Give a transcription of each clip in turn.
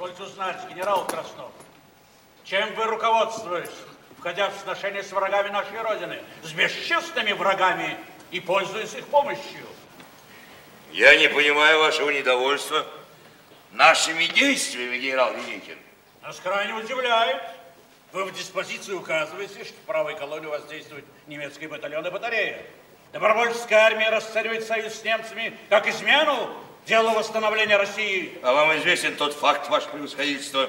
Позвольте узнать, генерал Краснов, чем вы руководствуетесь, входя в сношение с врагами нашей Родины, с бесчестными врагами и пользуясь их помощью? Я не понимаю вашего недовольства нашими действиями, генерал Великин. Нас крайне удивляет. Вы в диспозиции указываете, что в правой колонии у вас действуют немецкие батальоны и батареи. Добровольческая армия расценивает союз с немцами как измену делу восстановления России. А вам известен тот факт, ваше превосходительство?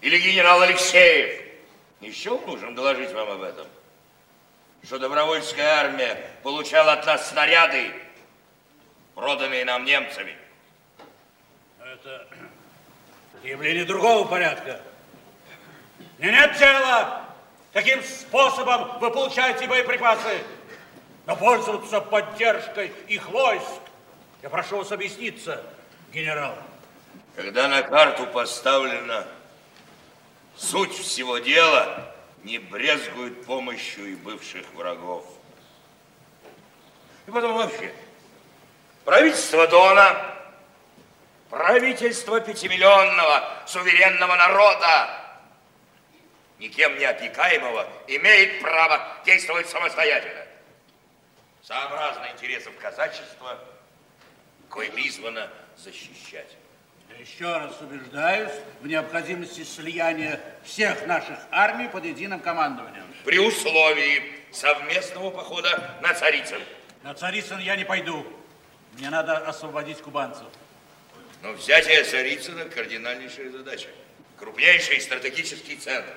Или генерал Алексеев? Еще нужно доложить вам об этом. Что добровольческая армия получала от нас снаряды, проданные нам немцами. Это явление другого порядка. Мне нет дела, каким способом вы получаете боеприпасы, но пользоваться поддержкой их войск. Я прошу вас объясниться, генерал. Когда на карту поставлена суть всего дела, не брезгуют помощью и бывших врагов. И потом вообще, правительство Дона, правительство пятимиллионного суверенного народа, никем не опекаемого, имеет право действовать самостоятельно. Сообразно интересов казачества, кое призвано защищать. Я еще раз убеждаюсь в необходимости слияния всех наших армий под единым командованием. При условии совместного похода на Царицын. На Царицын я не пойду. Мне надо освободить кубанцев. Но взятие Царицына – кардинальнейшая задача. Крупнейший стратегический центр.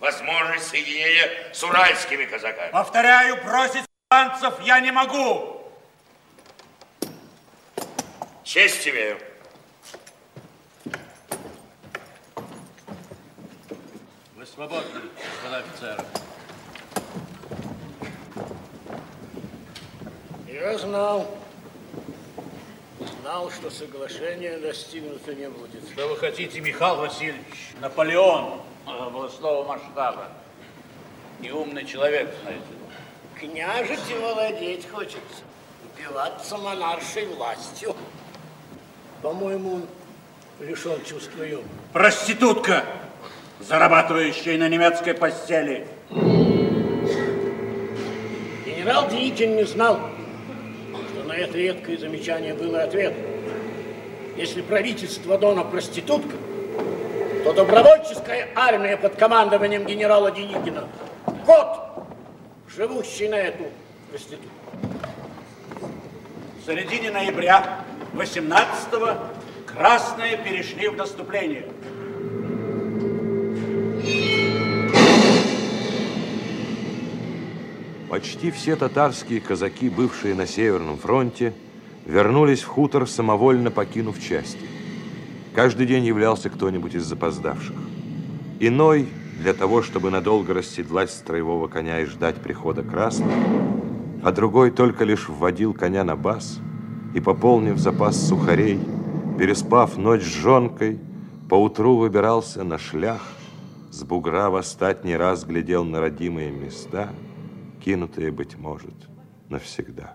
Возможность соединения с уральскими казаками. Повторяю, бросить кубанцев я не могу. Честь имею. Вы свободны, господа офицеры. Я знал, знал, что соглашение достигнуто не будет. Что вы хотите, Михаил Васильевич? Наполеон областного масштаба. Неумный человек, знаете. Княжить и владеть хочется. Упиваться монаршей властью. По-моему, он лишен чувства юмора. Проститутка, зарабатывающая на немецкой постели. Генерал Деникин не знал, что на это редкое замечание был и ответ. Если правительство Дона проститутка, то добровольческая армия под командованием генерала Деникина – кот, живущий на эту проститутку. В середине ноября 18-го красные перешли в наступление. Почти все татарские казаки, бывшие на Северном фронте, вернулись в хутор, самовольно покинув части. Каждый день являлся кто-нибудь из запоздавших. Иной, для того, чтобы надолго расседлать строевого коня и ждать прихода красных, а другой только лишь вводил коня на бас и, пополнив запас сухарей, переспав ночь с жонкой, поутру выбирался на шлях, с бугра в остатний раз глядел на родимые места, кинутые, быть может, навсегда.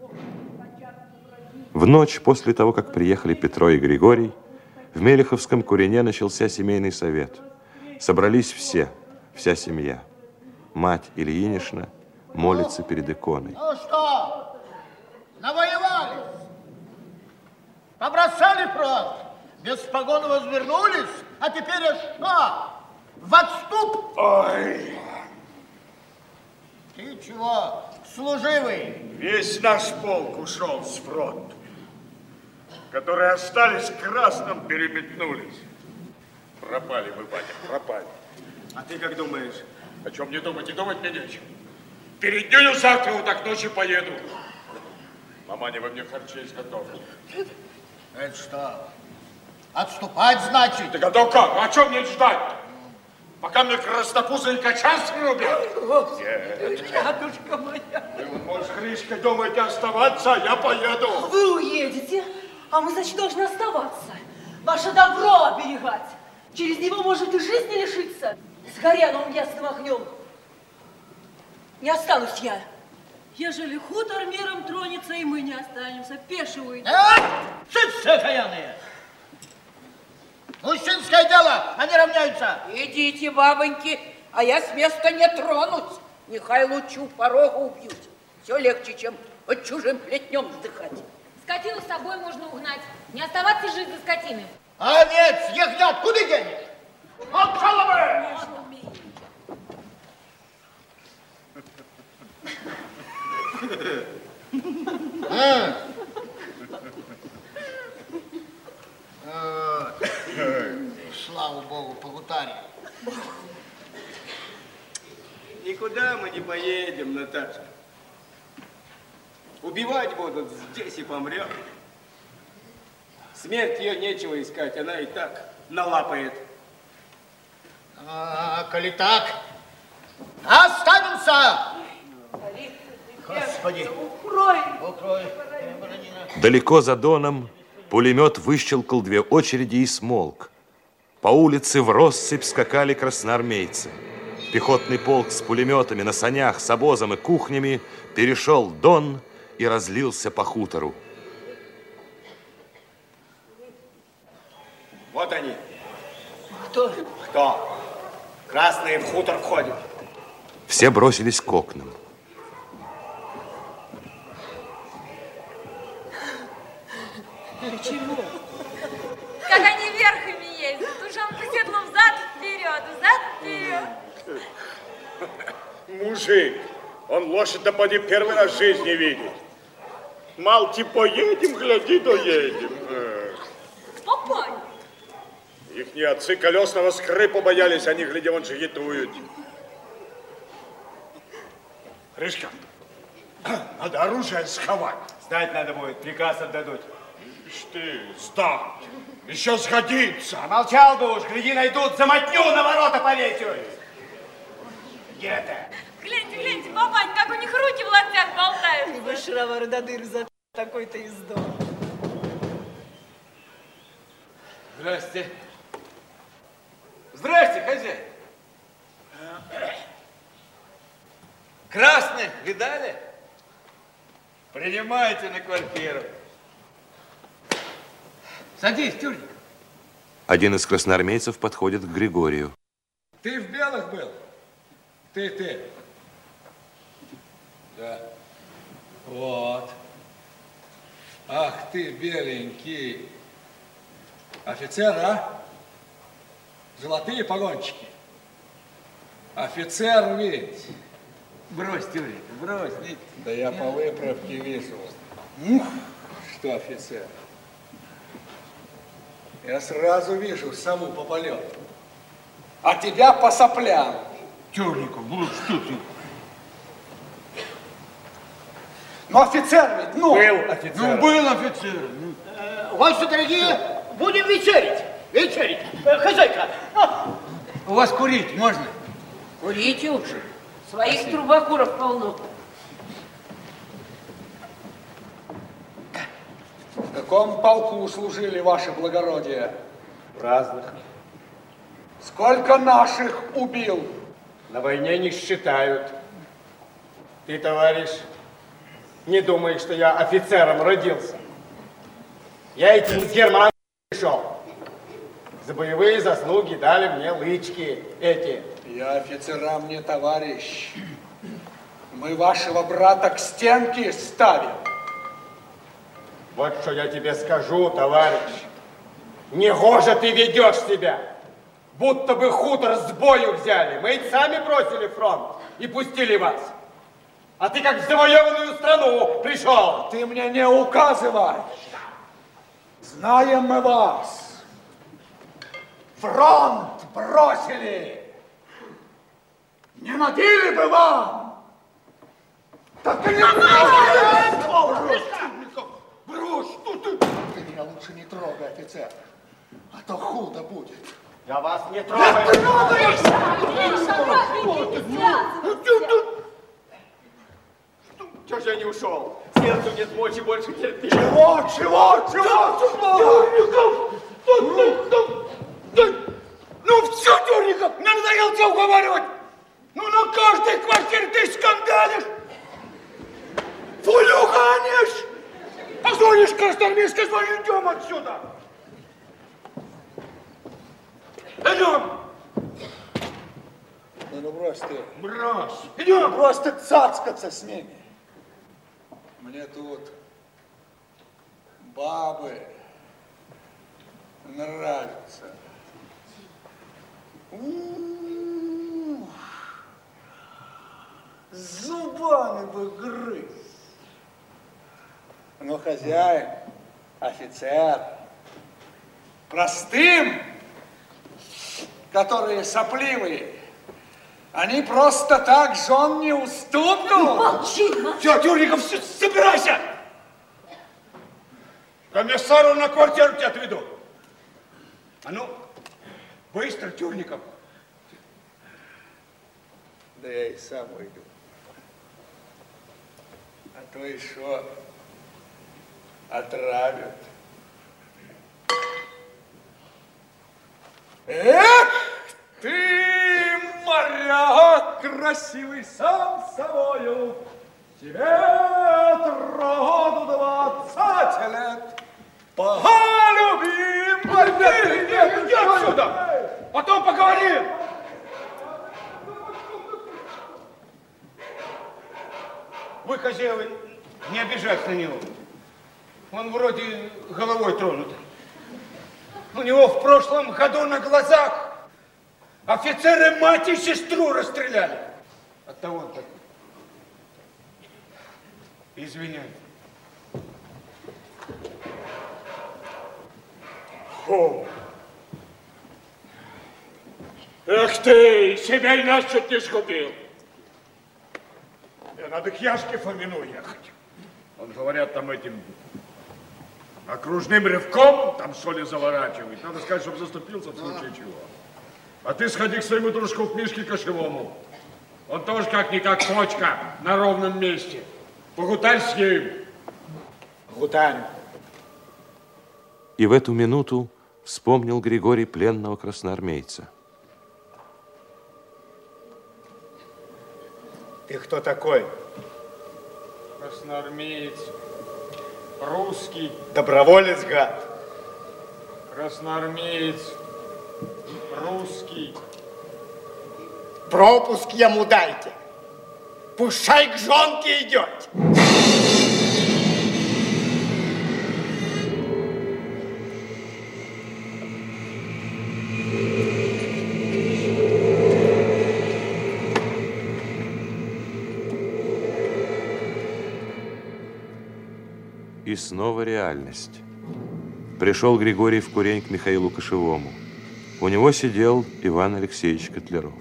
В ночь после того, как приехали Петро и Григорий, в Мелеховском курине начался семейный совет. Собрались все, вся семья. Мать Ильинишна молится перед иконой. Ну что, Побросали фронт? Без погон возвернулись? А теперь что? В отступ? Ой, Ты чего, служивый? весь наш полк ушел с фронта. Которые остались красным, переметнулись. Пропали вы, батя, пропали. А ты как думаешь? О чем мне думать и думать мне нечем. Перед днем завтра вот так ночью поеду. Маманя, вы мне харчей изготовили. Это что? Отступать значит? Так а то как? А чем мне ждать? Пока мне краснопузы и качан срубят? Нет. Дядушка моя. Вы, может, Гришка, думаете оставаться, а я поеду. Вы уедете, а мы, значит, должны оставаться. Ваше добро оберегать. Через него может и жизни лишиться. Сгоря новым ясным огнем. Не останусь я. Ежели хутор миром тронется, и мы не останемся, пеши уйдем. А? Цыц, окаянные! Мужчинское дело, они равняются. Идите, бабоньки, а я с места не тронусь. Нехай лучу порога убьют. Все легче, чем под чужим плетнем вздыхать. Скотину с собой можно угнать. Не оставаться жить за скотиной. А овец, ягнят, куда денешь? От головы! А. А. Слава Богу, погутарили. Никуда мы не поедем, Наташа. Убивать будут здесь и помрем. Смерть ее нечего искать, она и так налапает. А, коли так, останемся! Господи, Укрой! укрой. Далеко за Доном пулемет выщелкал две очереди и смолк. По улице в россыпь скакали красноармейцы. Пехотный полк с пулеметами на санях, с обозом и кухнями перешел Дон и разлился по хутору. Вот они. Кто? Кто? Красные в хутор входят. Все бросились к окнам. Чего? Как они верхами ездят. Тушенка седлом взад вперед, взад вперед. Мужик, он лошадь да поди первый раз в жизни видит. Малти поедем, гляди, доедем. Спокойно. Их не отцы колесного скрипа боялись, они, гляди, вон же гитуют. Рыжка, надо оружие сховать. Сдать надо будет, приказ отдадут. Ишь ты, сдать. Еще сгодится. Молчал бы уж, гляди, найдут, замотню на ворота повесят. Где это? Гляньте, гляньте, бабань, как у них руки в локтях болтают. Вы шаровары до дыр за такой-то издом. Здрасте. Здрасте, хозяин. Красных видали? Принимайте на квартиру. Садись, Тюрник. Один из красноармейцев подходит к Григорию. Ты в белых был? Ты, ты. Да. Вот. Ах ты, беленький. Офицер, а? Золотые погончики. Офицер ведь. Брось, Тюрик, брось. Не... Да я по выправке вижу. Ух, что офицер. Я сразу вижу сову по полету. А тебя по соплям. Тюрников, ну что ты? Ну, офицер ведь, ну. Был офицер. Ну, был офицер. Ну. Гости дорогие, будем вечерить. Вечерить. Э, Хозяйка, а, У вас курить можно? Курите уже. Своих трубокуров полно. Каком полку служили, ваше благородие? В разных. Сколько наших убил? На войне не считают. Ты, товарищ, не думай, что я офицером родился. Я этим из Германии пришел. За боевые заслуги дали мне лычки эти. Я офицерам не товарищ. Мы вашего брата к стенке ставим. Вот что я тебе скажу, товарищ. Негоже ты ведешь себя. Будто бы хутор с бою взяли. Мы ведь сами бросили фронт и пустили вас. А ты как в завоеванную страну пришел. Ты мне не указывай. Знаем мы вас. Фронт бросили. Не набили бы вам. Так и не Брось, что ты? Ты меня лучше не трогай, офицер. А то худо будет. Я вас не трогаю. Чего же я не ушел? Сердцу нет мочи больше терпеть. Чего, чего, чего? Тюрников! Ну все, Тюрников, мне надоело тебя уговаривать. Ну на каждой квартире ты скандалишь. Фулюганишь. Позоришь красноармейское звание, идем отсюда. Идем! Да ну брось ты. Брось. Идем! Брось ты цацкаться с ними. Мне тут бабы нравятся. Зубами бы грыз. Но хозяин, офицер, простым, которые сопливые, они просто так жен не уступят. Молчи, молчи. Все, Тюрников, собирайся! Комиссару на квартиру тебя отведу. А ну, быстро, Тюрников. Да я и сам уйду. А то еще отравят. Эх, ты, моряк, красивый сам собою, тебе роду двадцать лет. Полюбим, Нет, нет, иди отсюда! Потом поговорим! Вы, хозяева, не обижайтесь на него. Он вроде головой тронут. У него в прошлом году на глазах офицеры мать и сестру расстреляли. От того он такой. Извиняй. Фу. Эх ты, себя и нас чуть не сгубил. Э, Надо к Яшке Фомину ехать. Он, говорят, там этим окружным рывком там соли заворачивает. Надо сказать, чтобы заступился в случае чего. А ты сходи к своему дружку к Мишке Кошевому. Он тоже как-никак почка на ровном месте. Погутарь с ним. Гутарь. И в эту минуту вспомнил Григорий пленного красноармейца. Ты кто такой? Красноармеец, русский, Доброволец, гад. красноармеец, русский. Пропуск ему дайте. Пущай к жонке идет. И снова реальность. Пришел Григорий в курень к Михаилу Кошевому. У него сидел Иван Алексеевич Котляров.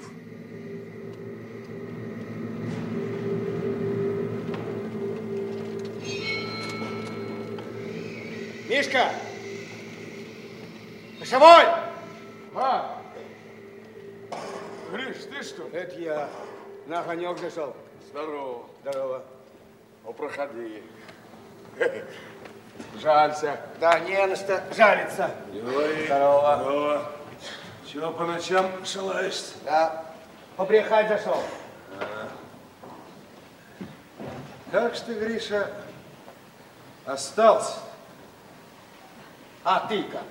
Мишка! Кошевой! А, Гриш, ты что? Это я. На огонек зашел. Здорово. Здорово. Ну, проходи. Жалься. Да, не на что жалиться. Ой, Здорово. здорово. Чего по ночам шалаешься? Да. Побрехать зашел. Как ж ты, Гриша, остался? А ты как?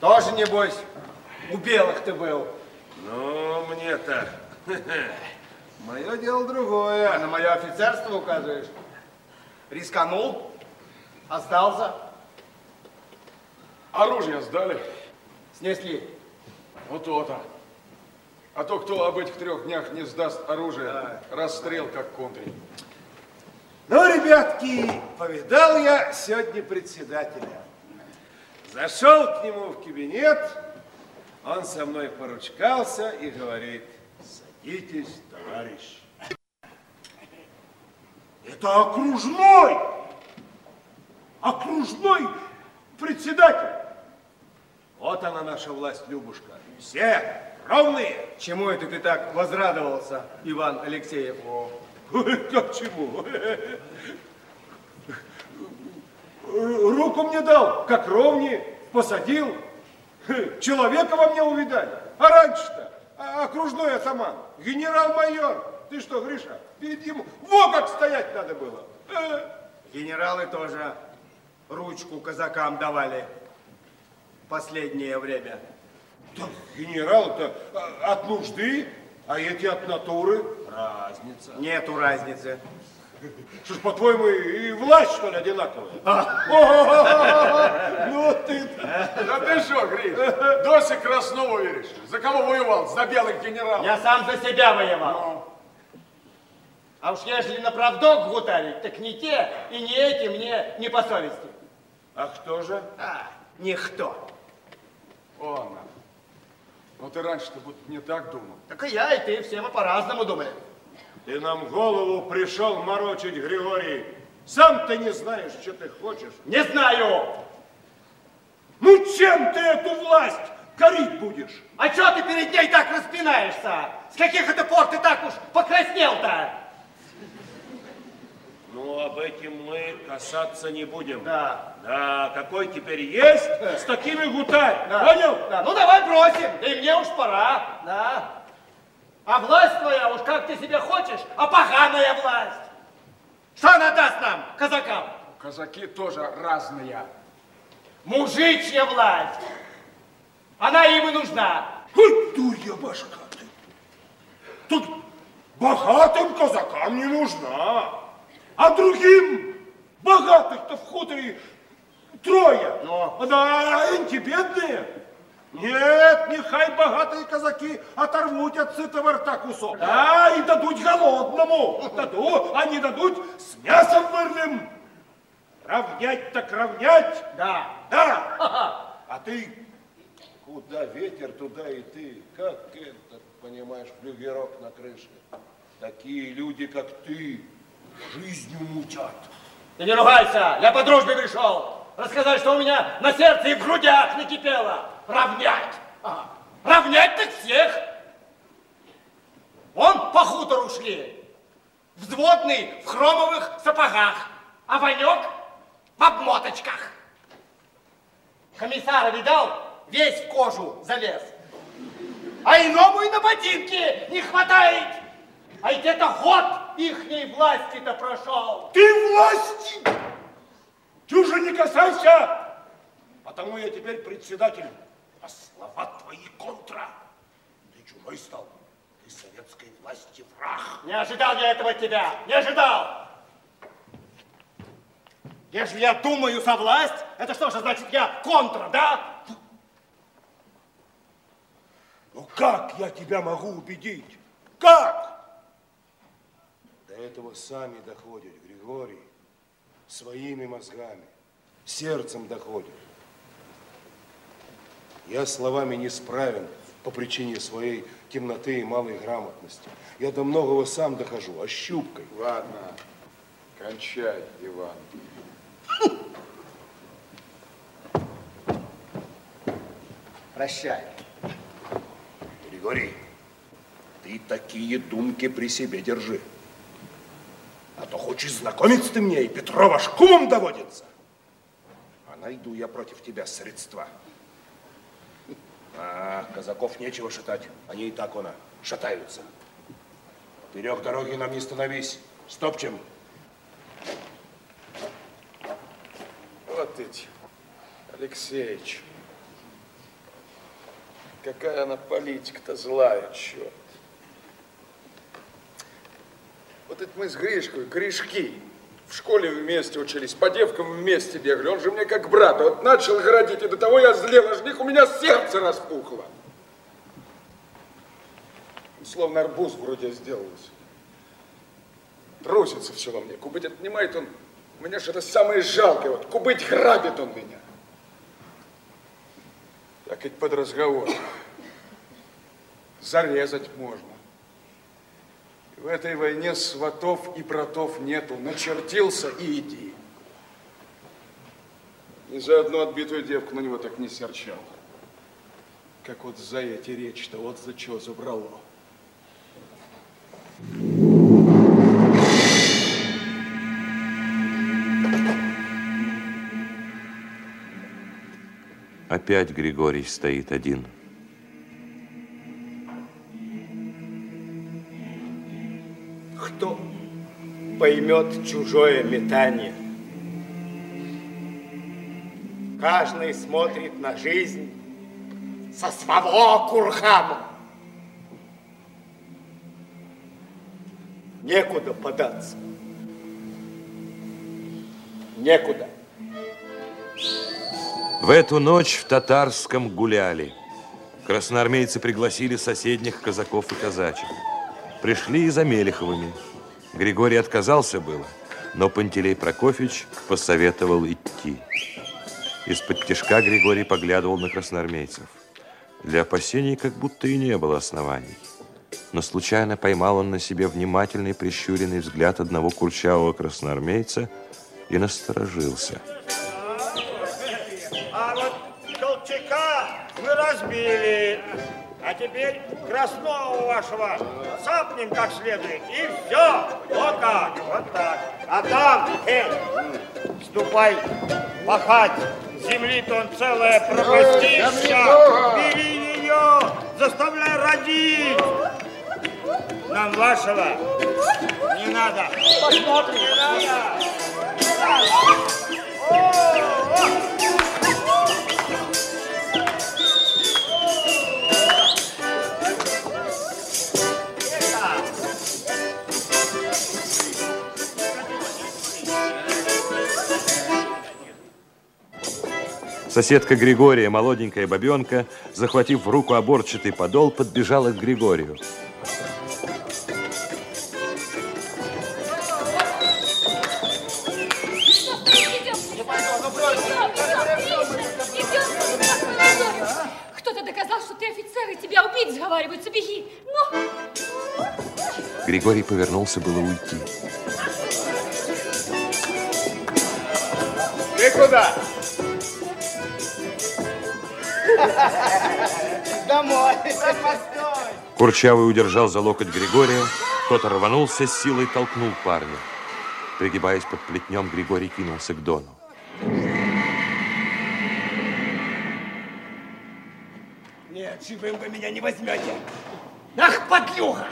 Тоже, небось, у белых ты был. Ну, мне-то. Мое дело другое. А на мое офицерство указываешь? Рисканул? Остался? Оружие сдали? Снесли. Вот то-то. А то, кто об этих трех днях не сдаст оружие, расстрел как контри. Ну, ребятки, повидал я сегодня председателя. Зашел к нему в кабинет, он со мной поручкался и говорит, садитесь, товарищ. Это окружной! Окружной председатель! Вот она наша власть, Любушка. Все ровные. Чему это ты так возрадовался, Иван Алексеев? Как чему? Руку мне дал, как ровнее, посадил. Человека во мне увидали. А раньше-то а- окружной атаман, генерал-майор. Ты что, Гриша, перед ним во как стоять надо было. Э, Генералы тоже ручку казакам давали последнее время. Да, генерал-то а, от нужды, а эти от натуры. Разница. Нету разницы. Что ж, по-твоему, и власть, что ли, одинаковая? Ну ты... Да ты что, Гриш, до сих Краснову веришь? За кого воевал? За белых генералов. Я сам за себя воевал. А уж ежели на правдок гутарить, так не те и не эти мне не по совести. А кто же? А, никто. О, она. Ну ты раньше-то будто не так думал. Так и я, и ты, все мы по-разному думаем. Ты нам голову пришел морочить, Григорий. Сам ты не знаешь, что ты хочешь. Не знаю. Ну чем ты эту власть корить будешь? А что ты перед ней так распинаешься? С каких это пор ты так уж покраснел-то? Ну, об этом мы касаться не будем. Да. Да, какой теперь есть, с такими гутарь. Да. Понял? Да. Ну, давай бросим. Да и мне уж пора. Да. А власть твоя уж как ты себе хочешь, а поганая власть. Что она даст нам, казакам? Казаки тоже разные. Мужичья власть. Она им и нужна. Ой, дурья башка ты. Тут богатым казакам не нужна, а другим богатых-то в хуторе трое. Но. Да, а эти бедные. Нет, нехай богатые казаки оторвут от сытого рта кусок. Да, и дадут голодному. Дадут, а не дадут с мясом вырным. Равнять так равнять. Да. Да. А ты куда ветер, туда и ты. Как это, понимаешь, флюгерок на крыше. Такие люди, как ты, жизнью мутят. Ты не ругайся, я по дружбе пришел. Рассказать, что у меня на сердце и в грудях накипело. Равнять. Ага. Равнять так всех. Он по хутору шли. Взводный в хромовых сапогах, а Ванек в обмоточках. Комиссара видал? Весь в кожу залез. А иному и на ботинки не хватает. А ведь это год ихней власти-то прошел. Ты власти! Чужо не касайся! Потому я теперь председатель. А слова твои контра. Ты чужой стал. Ты советской власти враг. Не ожидал я этого от тебя, не ожидал. Если я думаю за власть, это что же значит я контра, да? Ну как я тебя могу убедить? Как? Этого сами доходят, Григорий. Своими мозгами, сердцем доходят. Я словами не справен по причине своей темноты и малой грамотности. Я до многого сам дохожу, ощупкой. Ладно, кончай, Иван. Прощай. Григорий, ты такие думки при себе держи. То хочешь знакомиться ты мне, и Петрова шкумом доводится. А найду я против тебя средства. А, казаков нечего шатать, они и так, она, шатаются. Вперед дороги нам не становись, стопчем. Вот эти, Алексеевич. Какая она политика-то злая, черт. Вот это мы с Гришкой, корешки. В школе вместе учились, по девкам вместе бегали. Он же мне как брат. Вот начал городить, и до того я злел, аж них у меня сердце распухло. Словно арбуз вроде сделалось. Трусится все во мне. Кубыть отнимает он. У меня что-то самое жалкое. Вот кубыть грабит он меня. Так ведь под разговор. Зарезать можно. В этой войне сватов и братов нету. Начертился и иди. Ни за одну отбитую девку на него так не серчал. Как вот за эти речи-то, вот за что забрало. Опять Григорий стоит один. Поймет чужое метание? Каждый смотрит на жизнь со своего кургана. Некуда податься. Некуда. В эту ночь в Татарском гуляли. Красноармейцы пригласили соседних казаков и казачек. Пришли и за Мелеховыми. Григорий отказался было, но Пантелей Прокофьевич посоветовал идти. Из-под тяжка Григорий поглядывал на красноармейцев. Для опасений как будто и не было оснований. Но случайно поймал он на себе внимательный прищуренный взгляд одного курчавого красноармейца и насторожился. А вот Колчака мы разбили. А теперь красного вашего цапнем как следует. И все. Вот так, вот так. А там, эй, ступай пахать. Земли-то он целая пропастища. Бери ее, заставляй родить. Нам вашего не надо. Посмотрим. Не надо. О, о. Соседка Григория, молоденькая бабенка, захватив в руку оборчатый подол, подбежала к Григорию. Кто-то доказал, что ты офицер, и тебя убить сговариваются. Беги. Ну. Григорий повернулся было уйти. Ты куда? Домой. Курчавый удержал за локоть Григория, тот рванулся с силой толкнул парня. Пригибаясь под плетнем, Григорий кинулся к Дону. Нет, живым вы меня не возьмете. Ах, подлюга!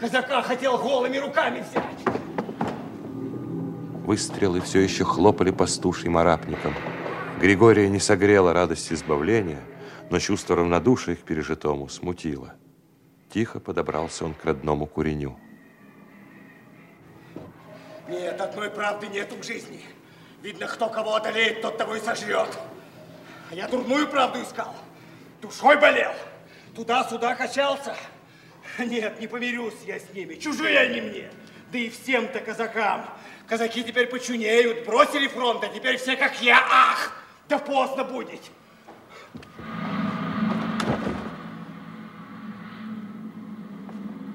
Казака хотел голыми руками взять. Выстрелы все еще хлопали пастушьим арапником. Григория не согрела радость избавления, но чувство равнодушия к пережитому смутило. Тихо подобрался он к родному куреню. Нет, одной правды нету в жизни. Видно, кто кого одолеет, тот того и сожрет. А я дурную правду искал. Душой болел. Туда-сюда качался. Нет, не помирюсь я с ними. Чужие они мне. Да и всем-то казакам. Казаки теперь почунеют, бросили фронт, а теперь все как я. Ах, да поздно будет.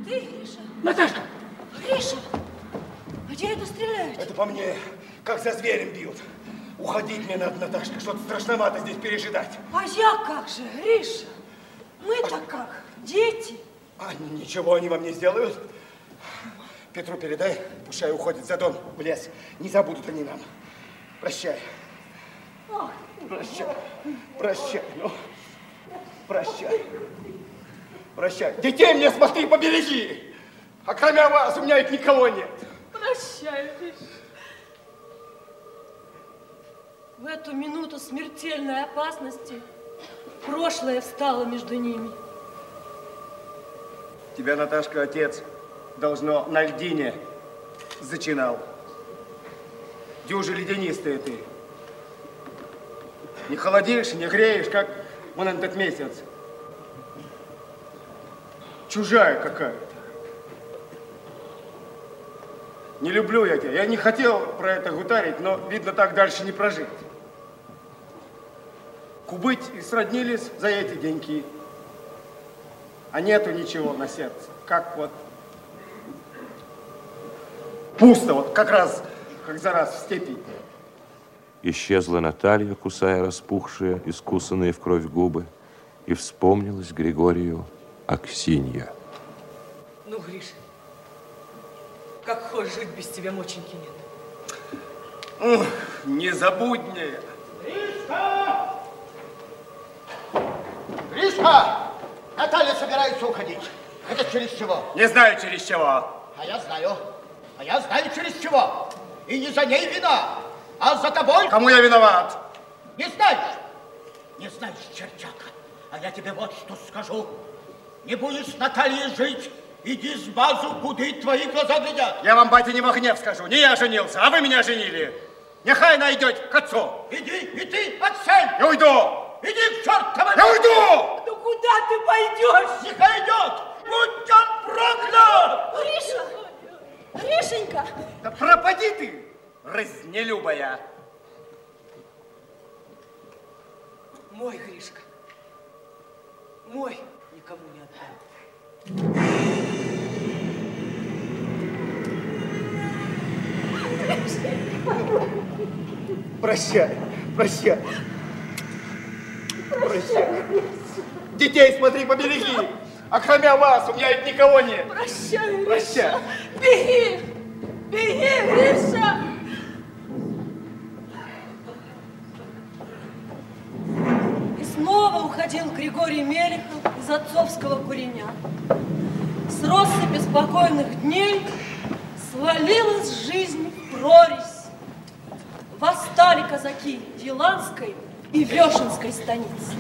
Ты, Гриша? Наташка! Гриша! Где это стреляют? Это по мне, как за зверем бьют. Уходить мне надо, Наташка, что-то страшновато здесь пережидать. А я как же, Гриша? Мы-то как? Дети? А ничего они вам не сделают. Петру передай, пускай уходит за дом в лес. Не забудут они нам. Прощай. Прощай. Прощай. Ну, прощай. Прощай. Детей мне смотри, побереги. А кроме вас у меня их никого нет. Прощай, Гриша. В эту минуту смертельной опасности прошлое встало между ними. Тебя, Наташка, отец, должно на льдине зачинал. Дюжи ледянистая ты. Не холодишь, не греешь, как вон этот месяц. Чужая какая-то. Не люблю я тебя. Я не хотел про это гутарить, но, видно, так дальше не прожить. Кубыть и сроднились за эти деньки. А нету ничего на сердце. Как вот пусто, вот как раз, как за раз в степи. Исчезла Наталья, кусая распухшие, искусанные в кровь губы, и вспомнилась Григорию Аксинья. Ну, Гриша, как хочешь жить без тебя, моченьки нет. Ух, незабуднее. Гришка! Гришка! Наталья собирается уходить. Это через чего? Не знаю, через чего. А я знаю. А я знаю, через чего. И не за ней вина, а за тобой. Кому я виноват? Не знаешь? Не знаешь, чертяка. А я тебе вот что скажу. Не будешь с Натальей жить, иди с базу, куда твои глаза глядят. Я вам, батя, не во гнев скажу. Не я женился, а вы меня женили. Нехай найдете к отцу. Иди, и ты отсель. Я уйду. Иди к чертовой... Я уйду! Ну куда ты пойдешь? Нехай идет! Будь он проклят! Гриша! Гришенька! Да пропади ты, разнелюбая. Мой Гришка. Мой никому не Прощай, прощай. Прощай. Детей смотри, побереги. А кроме вас у меня ведь никого нет. Прощай, Прощай. Беги! Беги, Гриша! И снова уходил Григорий Мелехов из отцовского куреня. С россыпи спокойных дней свалилась жизнь прорезь. Восстали казаки Еланской и Вешенской станицы.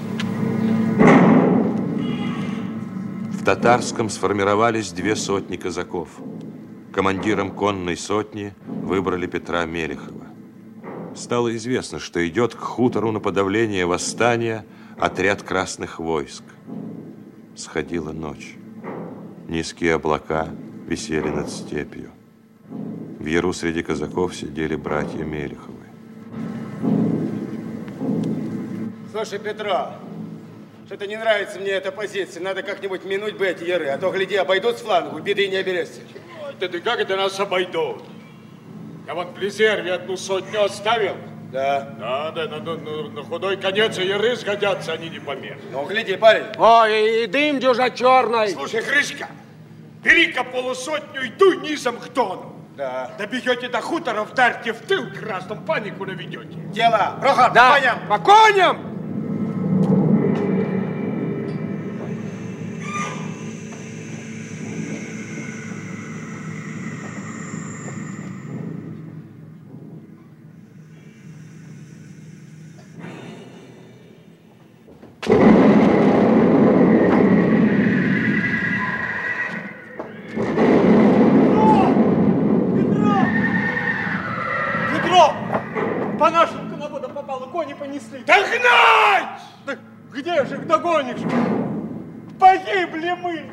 В Татарском сформировались две сотни казаков. Командиром конной сотни выбрали Петра Мелехова. Стало известно, что идет к хутору на подавление восстания отряд красных войск. Сходила ночь. Низкие облака висели над степью. В яру среди казаков сидели братья Мелеховы. Слушай, Петро, что-то не нравится мне эта позиция. Надо как-нибудь минуть бы эти яры, а то, гляди, обойдут с флангу, беды не оберешься. Да ты как это нас обойдут? Я вот в резерве одну сотню оставил. Да. Да, да, на, на- на- на худой конец и яры сгодятся, они не помех. Ну, гляди, парень. Ой, и дым дюжа черный. Слушай, Гришка, бери-ка полусотню и дуй низом к Дону. Да. Добегете до хутора, вдарьте в тыл красным, панику наведете. Дело. Прохор, Да. по коням. По коням! Петро! По нашим конноводам попало, кони понесли. Догнать! Да где же их догонишь? Погибли мы!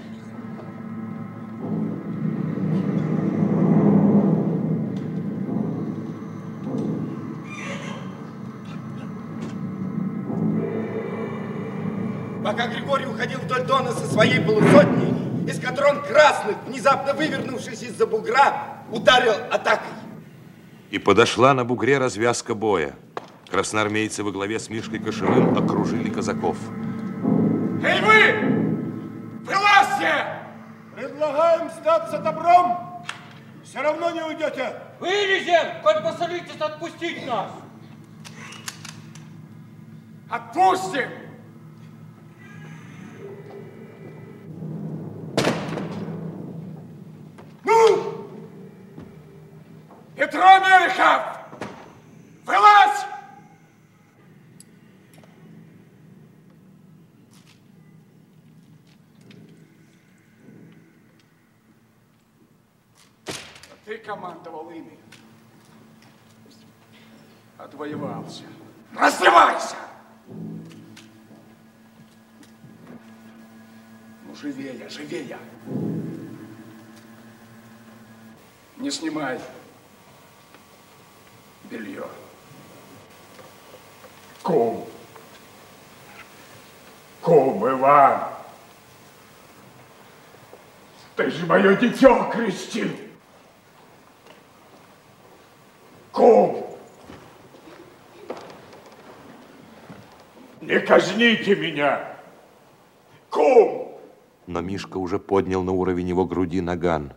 Пока Григорий уходил вдоль Дона со своей полусотней, эскадрон красных, внезапно вывернувшись из-за бугра, ударил атакой. И подошла на бугре развязка боя. Красноармейцы во главе с Мишкой Кошевым окружили казаков. Эй вы! Вылазьте! Предлагаем сдаться добром. Все равно не уйдете. Вылезем, хоть посолитесь отпустить нас. Отпустим! Петро Мелехов! Вылазь! А Ты командовал ими. Отвоевался. Раздевайся! Ну, живее, живее. Не снимай Кум. Кум Иван. Ты же мое дитё крестил. Кум. Не казните меня. Кум. Но Мишка уже поднял на уровень его груди наган.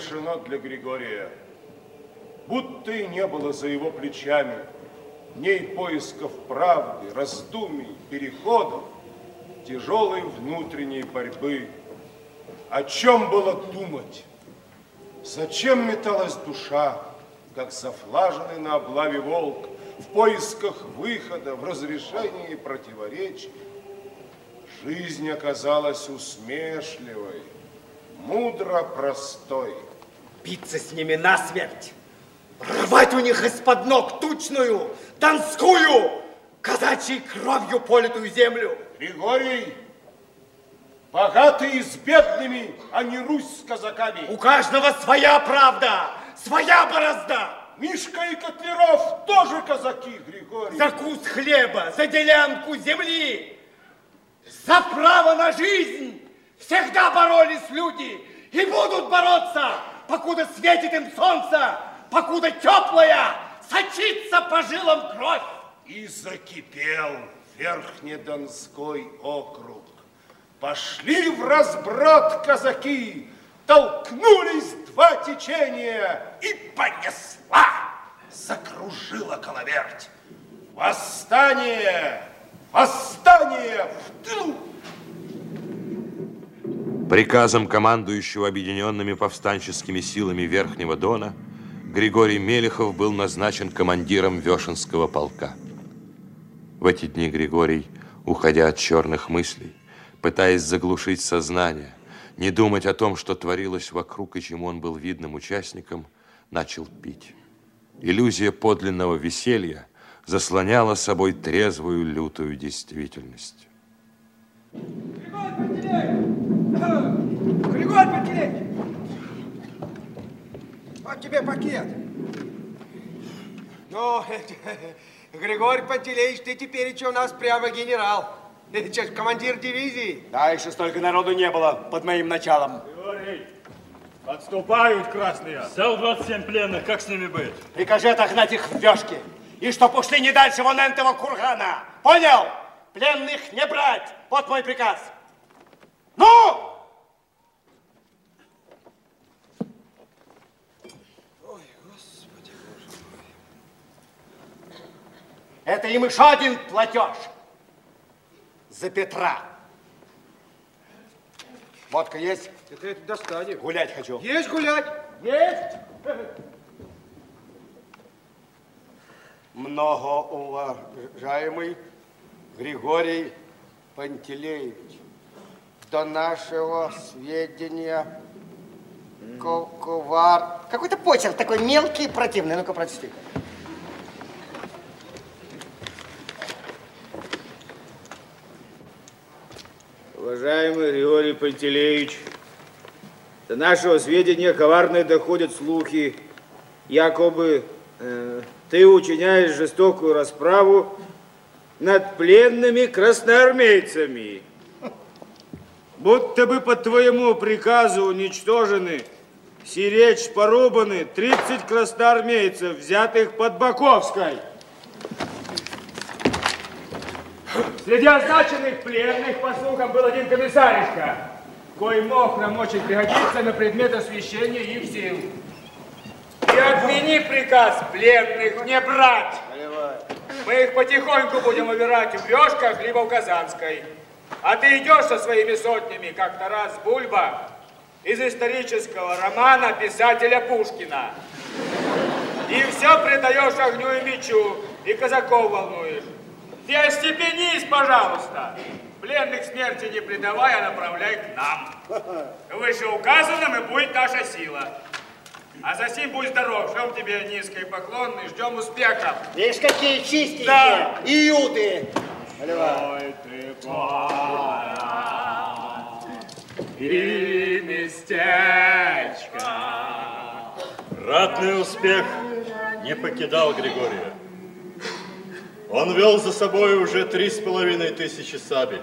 Решено для Григория. Будто и не было за его плечами дней поисков правды, раздумий, переходов, тяжелой внутренней борьбы. О чем было думать? Зачем металась душа, как зафлаженный на облаве волк, в поисках выхода, в разрешении противоречий? Жизнь оказалась усмешливой, мудро простой. Биться с ними насмерть, рвать у них из-под ног тучную, донскую, казачьей кровью политую землю. Григорий, богатые с бедными, а не Русь с казаками. У каждого своя правда, своя борозда. Мишка и Котлеров тоже казаки, Григорий. За кус хлеба, за делянку земли, за право на жизнь всегда боролись люди и будут бороться, покуда светит им солнце, покуда теплая сочится по жилам кровь. И закипел Верхнедонской округ. Пошли в разброд казаки, толкнулись два течения и понесла, закружила коловерть. Восстание! Восстание в тылу! Приказом командующего объединенными повстанческими силами Верхнего Дона Григорий Мелехов был назначен командиром Вешенского полка. В эти дни Григорий, уходя от черных мыслей, пытаясь заглушить сознание, не думать о том, что творилось вокруг и чему он был видным участником, начал пить. Иллюзия подлинного веселья заслоняла собой трезвую лютую действительность. Григорий Пантелеич! Вот тебе пакет. Ну, Григорий Пантелеич, ты теперь еще у нас прямо генерал. Сейчас командир дивизии. Да, еще столько народу не было под моим началом. Григорий, отступают красные. Взял 27 пленных, как с ними быть? Прикажи отогнать их в вешки. И чтоб ушли не дальше вон этого кургана. Понял? Пленных не брать. Вот мой приказ. Ну! Ой, господи, боже мой. Это им еще один платеж. За Петра. Водка есть? Это, это достанем. Гулять хочу. Есть гулять? Есть. Многоуважаемый Григорий Пантелеевич, до нашего сведения ковар... Какой-то почерк такой мелкий и противный. Ну-ка, прочти. Уважаемый Григорий Пантелеевич, до нашего сведения коварные доходят слухи, якобы э, ты учиняешь жестокую расправу над пленными красноармейцами. Будто бы по твоему приказу уничтожены, сиречь порубаны 30 красноармейцев, взятых под Баковской. Среди означенных пленных, по слухам, был один комиссаришка, кой мог нам очень пригодиться на предмет освещения их сил. И отмени приказ пленных не брать. Мы их потихоньку будем убирать в Вешках, либо в Казанской. А ты идешь со своими сотнями, как Тарас Бульба, из исторического романа писателя Пушкина. И все предаешь огню и мечу, и казаков волнуешь. Ты остепенись, пожалуйста. Пленных смерти не предавай, а направляй к нам. Вышеуказанным и будет наша сила. А за сим будь здоров, шлем тебе низкий поклон и ждем успехов. Видишь, какие чистенькие. Да. Иуды. Ой, ты и местечко. Ратный успех не покидал Григория. Он вел за собой уже три с половиной тысячи сабель.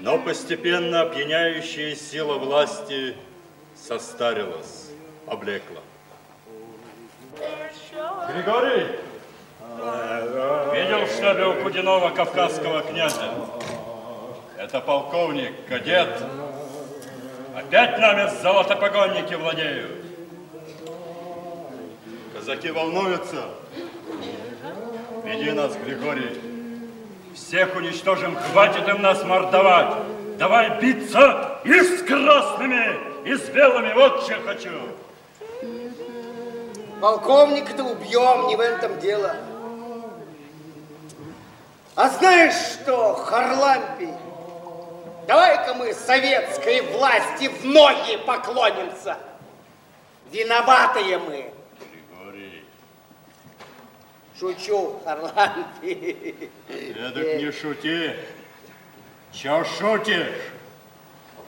Но постепенно опьяняющая сила власти состарилась, облекла. Григорий, видел в штабе у Кудинова кавказского князя? Это полковник, кадет, Опять нами золотопогонники владеют. Казаки волнуются. Веди нас, Григорий. Всех уничтожим, хватит им нас мордовать. Давай биться и с красными, и с белыми. Вот что хочу. Полковника-то убьем, не в этом дело. А знаешь что, Харлампий, давай-ка мы советской власти в ноги поклонимся. Виноватые мы. Григорий, Шучу, Харлампий. эдак не шути. Чё шутишь?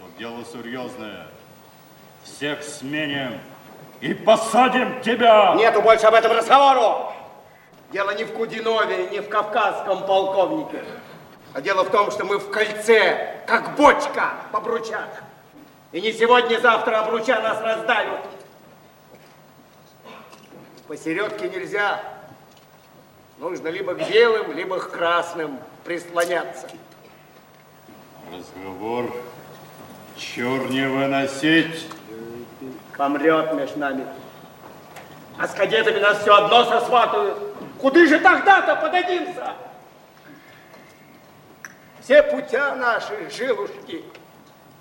Тут дело серьезное. Всех сменим и посадим тебя. Нету больше об этом разговору. Дело не в Кудинове, не в кавказском полковнике. А дело в том, что мы в кольце, как бочка по бручах. И не сегодня-завтра обруча нас раздавят. Посередке нельзя. Нужно либо к белым, либо к красным прислоняться. Разговор чур не выносить. Помрет между нами. А с кадетами нас все одно сосватают. Куды же тогда-то подадимся? Все путя наши, жилушки,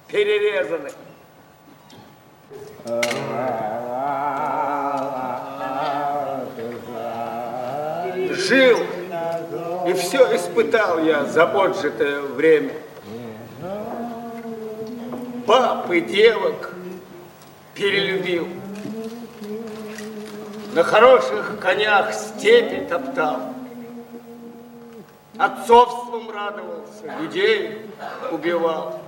перерезаны. Жил, и все испытал я за отжитое время. И девок перелюбил. На хороших конях степи топтал. Отцовством радовался, людей убивал.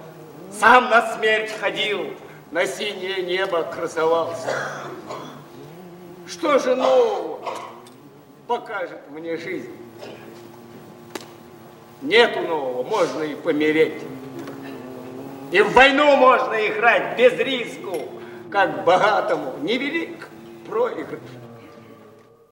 Сам на смерть ходил, на синее небо красовался. Что же нового покажет мне жизнь? Нету нового, можно и помереть. И в войну можно играть без риску, как богатому. Невелик проигрыш.